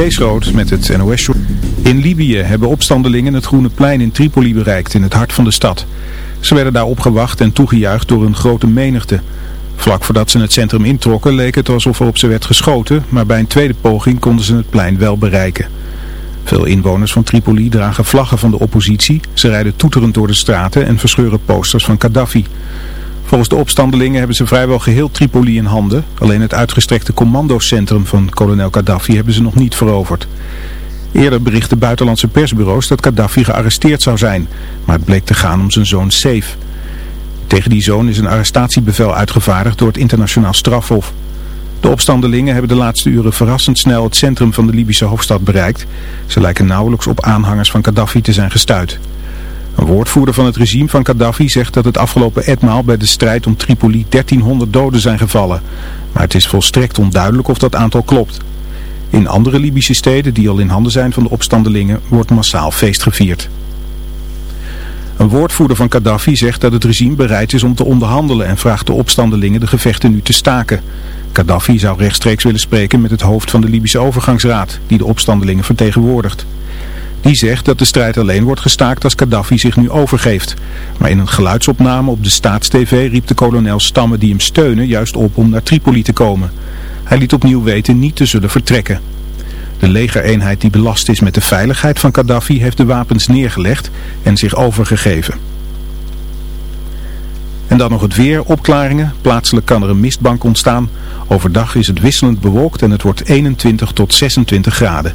Kees met het NOS. In Libië hebben opstandelingen het Groene Plein in Tripoli bereikt, in het hart van de stad. Ze werden daar opgewacht en toegejuicht door een grote menigte. Vlak voordat ze het centrum introkken leek het alsof er op ze werd geschoten, maar bij een tweede poging konden ze het plein wel bereiken. Veel inwoners van Tripoli dragen vlaggen van de oppositie, ze rijden toeterend door de straten en verscheuren posters van Gaddafi. Volgens de opstandelingen hebben ze vrijwel geheel Tripoli in handen. Alleen het uitgestrekte commandocentrum van kolonel Gaddafi hebben ze nog niet veroverd. Eerder berichten buitenlandse persbureaus dat Gaddafi gearresteerd zou zijn. Maar het bleek te gaan om zijn zoon Saif. Tegen die zoon is een arrestatiebevel uitgevaardigd door het internationaal strafhof. De opstandelingen hebben de laatste uren verrassend snel het centrum van de Libische hoofdstad bereikt. Ze lijken nauwelijks op aanhangers van Gaddafi te zijn gestuurd. Een woordvoerder van het regime van Gaddafi zegt dat het afgelopen etmaal bij de strijd om Tripoli 1300 doden zijn gevallen. Maar het is volstrekt onduidelijk of dat aantal klopt. In andere Libische steden die al in handen zijn van de opstandelingen wordt massaal feest gevierd. Een woordvoerder van Gaddafi zegt dat het regime bereid is om te onderhandelen en vraagt de opstandelingen de gevechten nu te staken. Gaddafi zou rechtstreeks willen spreken met het hoofd van de Libische overgangsraad, die de opstandelingen vertegenwoordigt. Die zegt dat de strijd alleen wordt gestaakt als Gaddafi zich nu overgeeft. Maar in een geluidsopname op de Staatstv riep de kolonel stammen die hem steunen juist op om naar Tripoli te komen. Hij liet opnieuw weten niet te zullen vertrekken. De legereenheid die belast is met de veiligheid van Gaddafi heeft de wapens neergelegd en zich overgegeven. En dan nog het weer, opklaringen. Plaatselijk kan er een mistbank ontstaan. Overdag is het wisselend bewolkt en het wordt 21 tot 26 graden.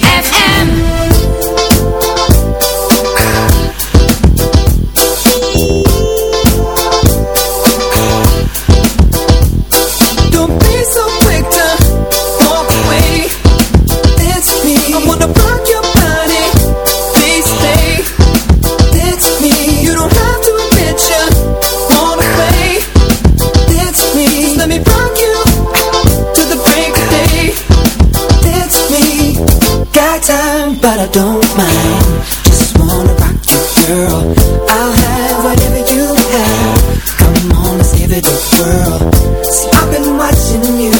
but I don't mind. Just wanna rock you, girl. I'll have whatever you have. Come on, let's give it a whirl. See, I've been watching you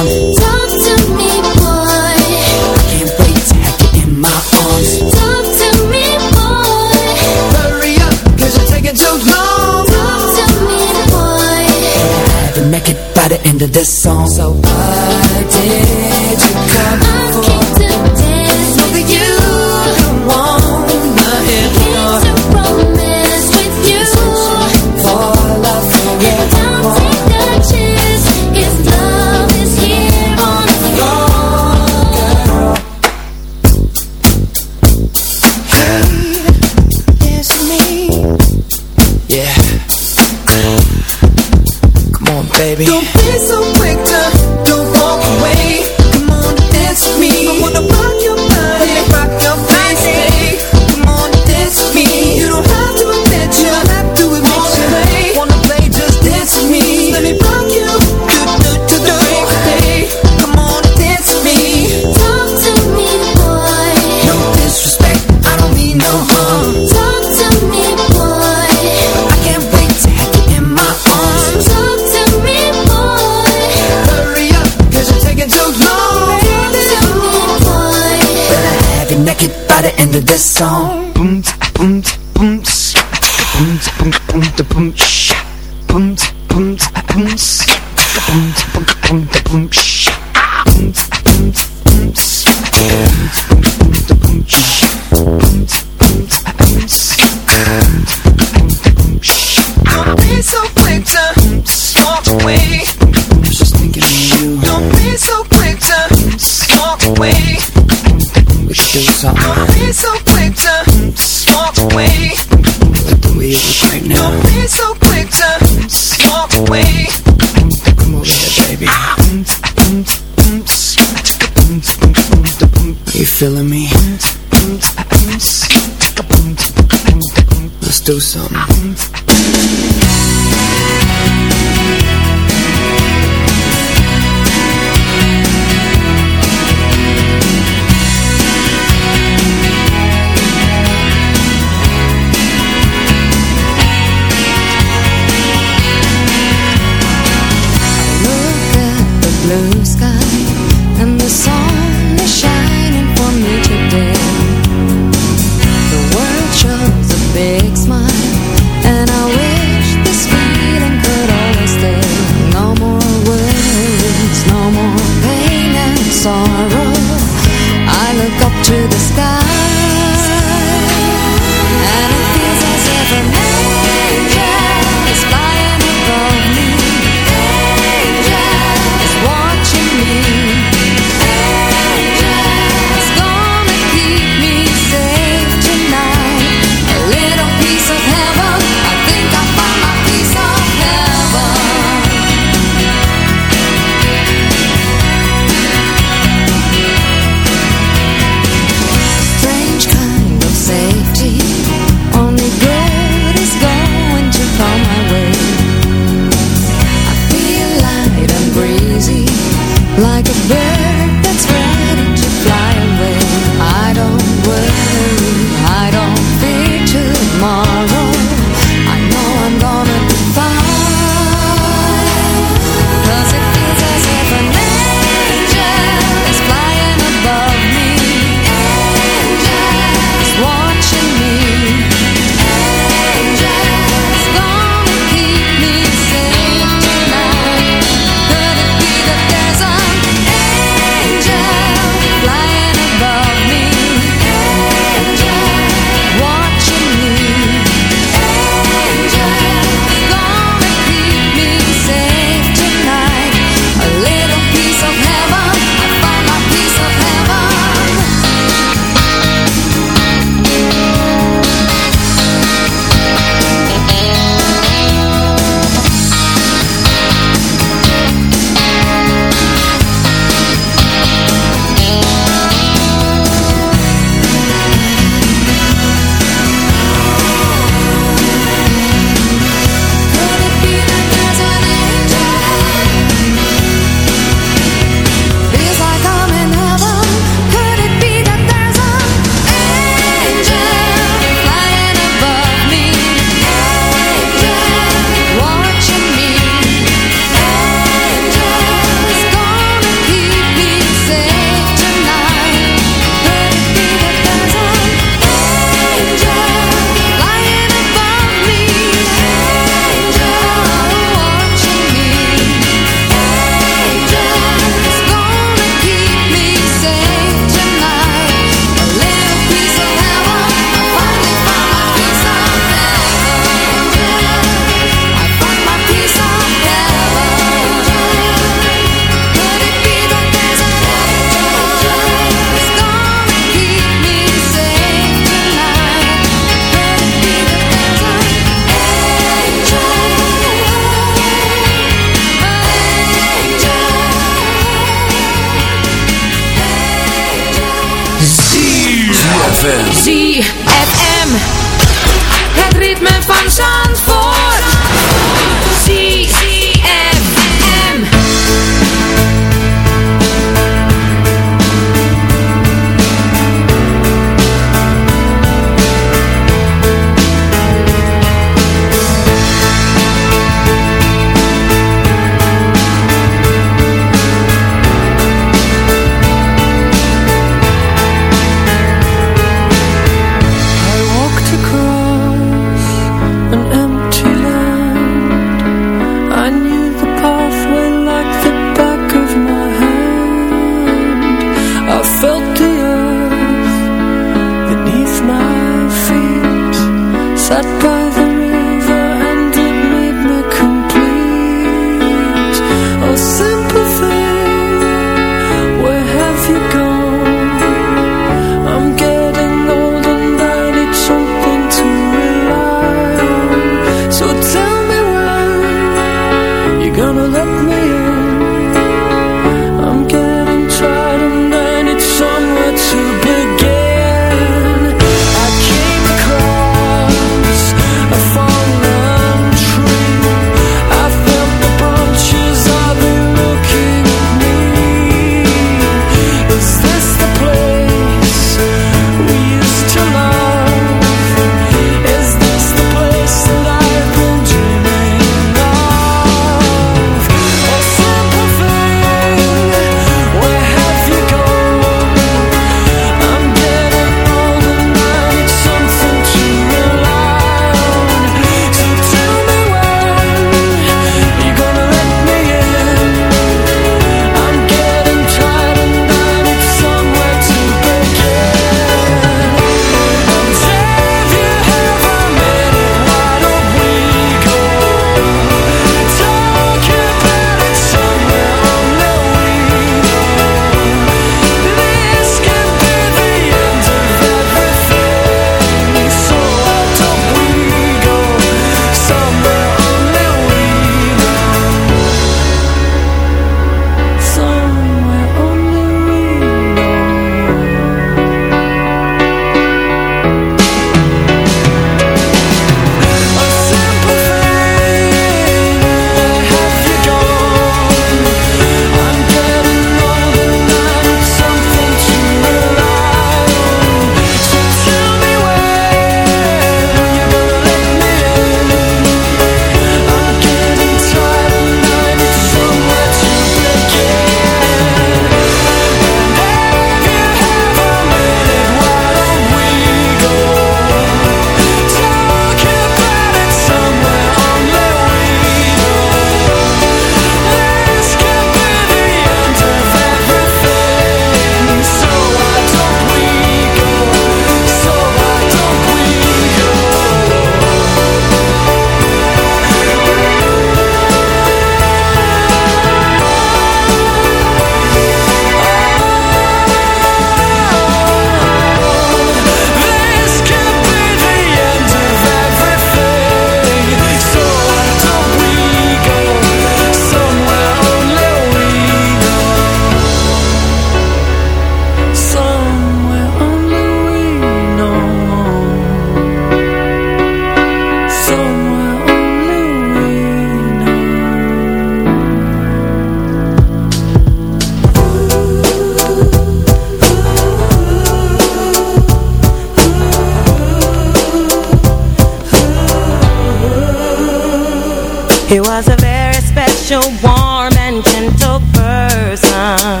He was a very special, warm and gentle person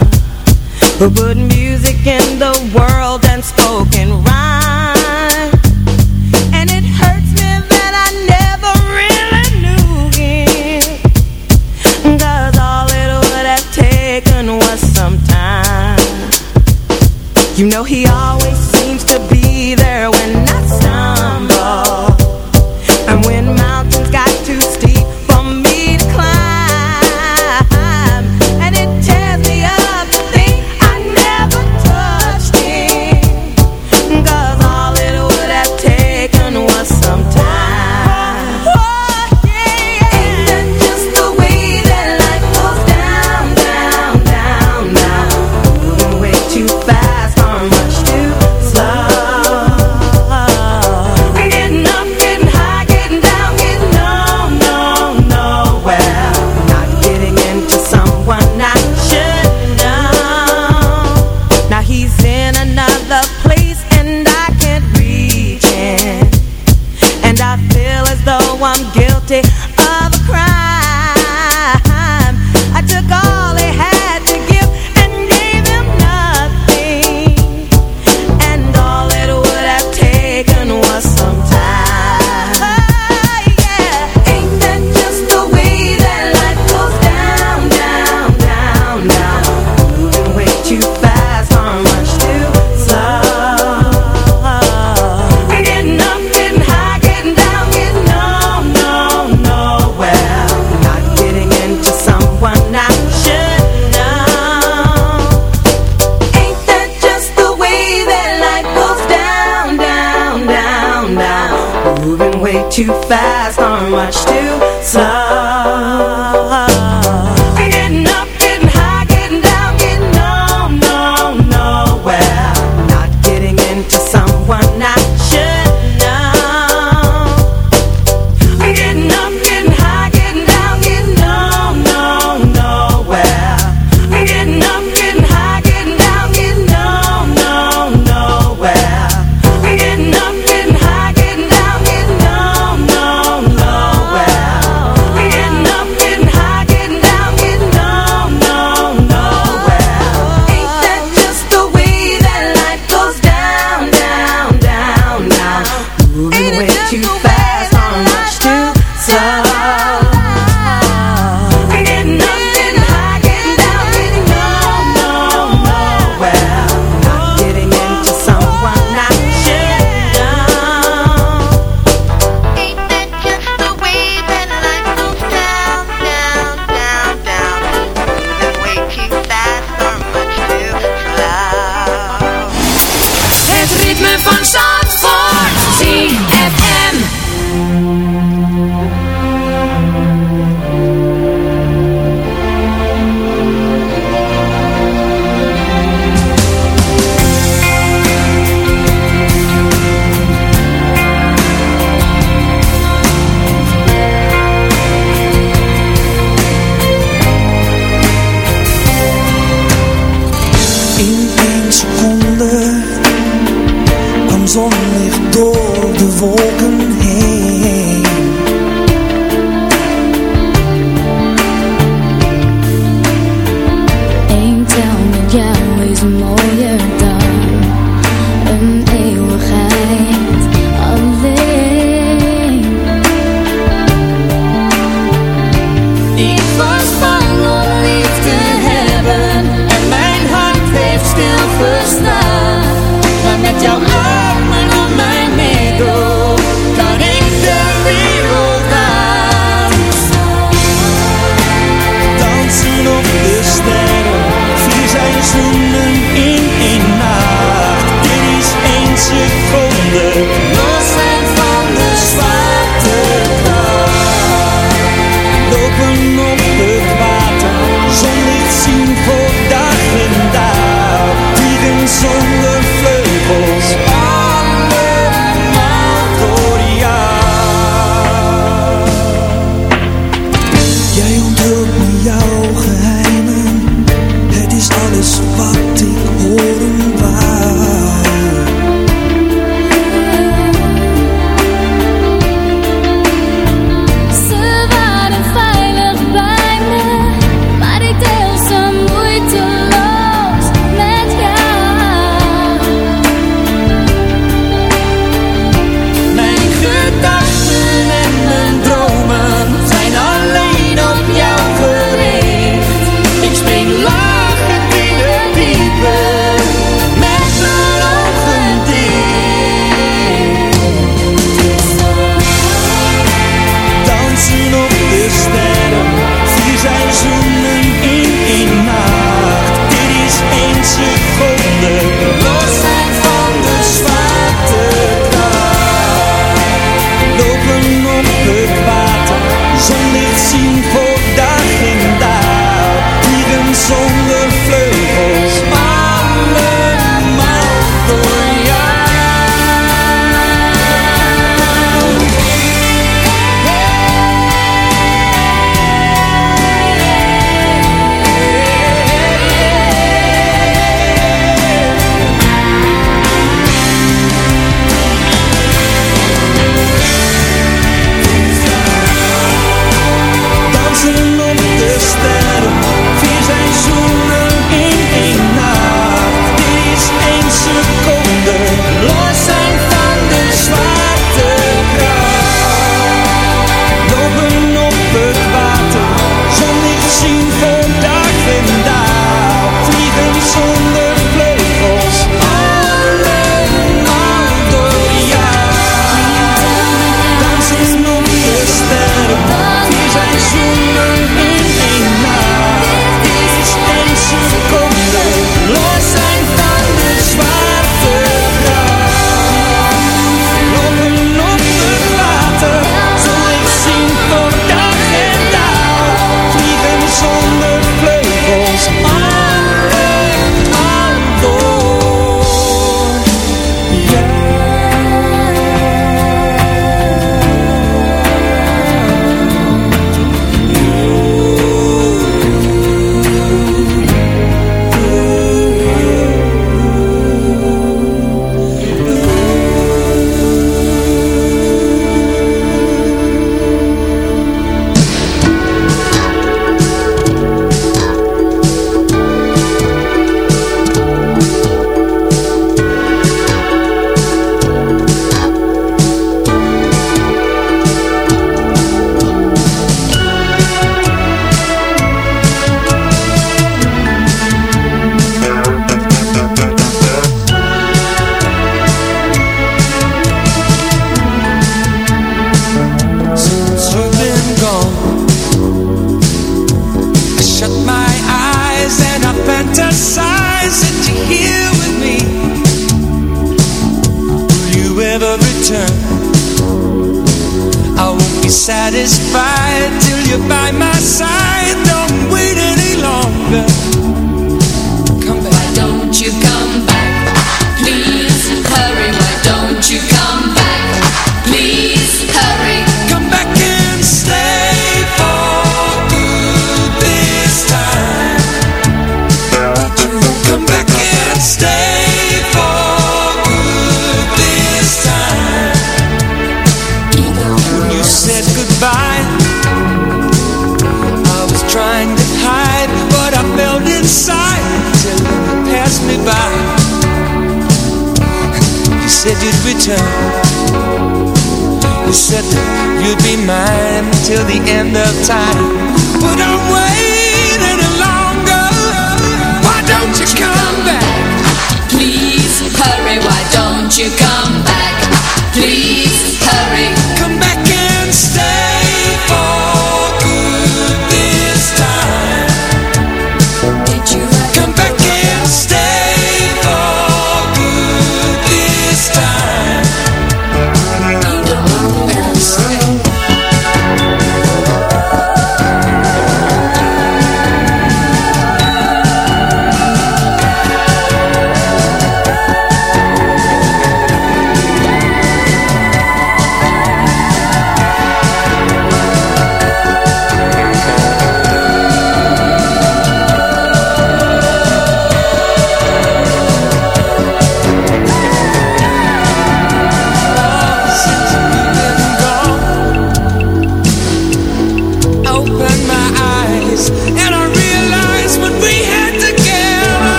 Who would too fast, I'm much too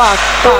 What the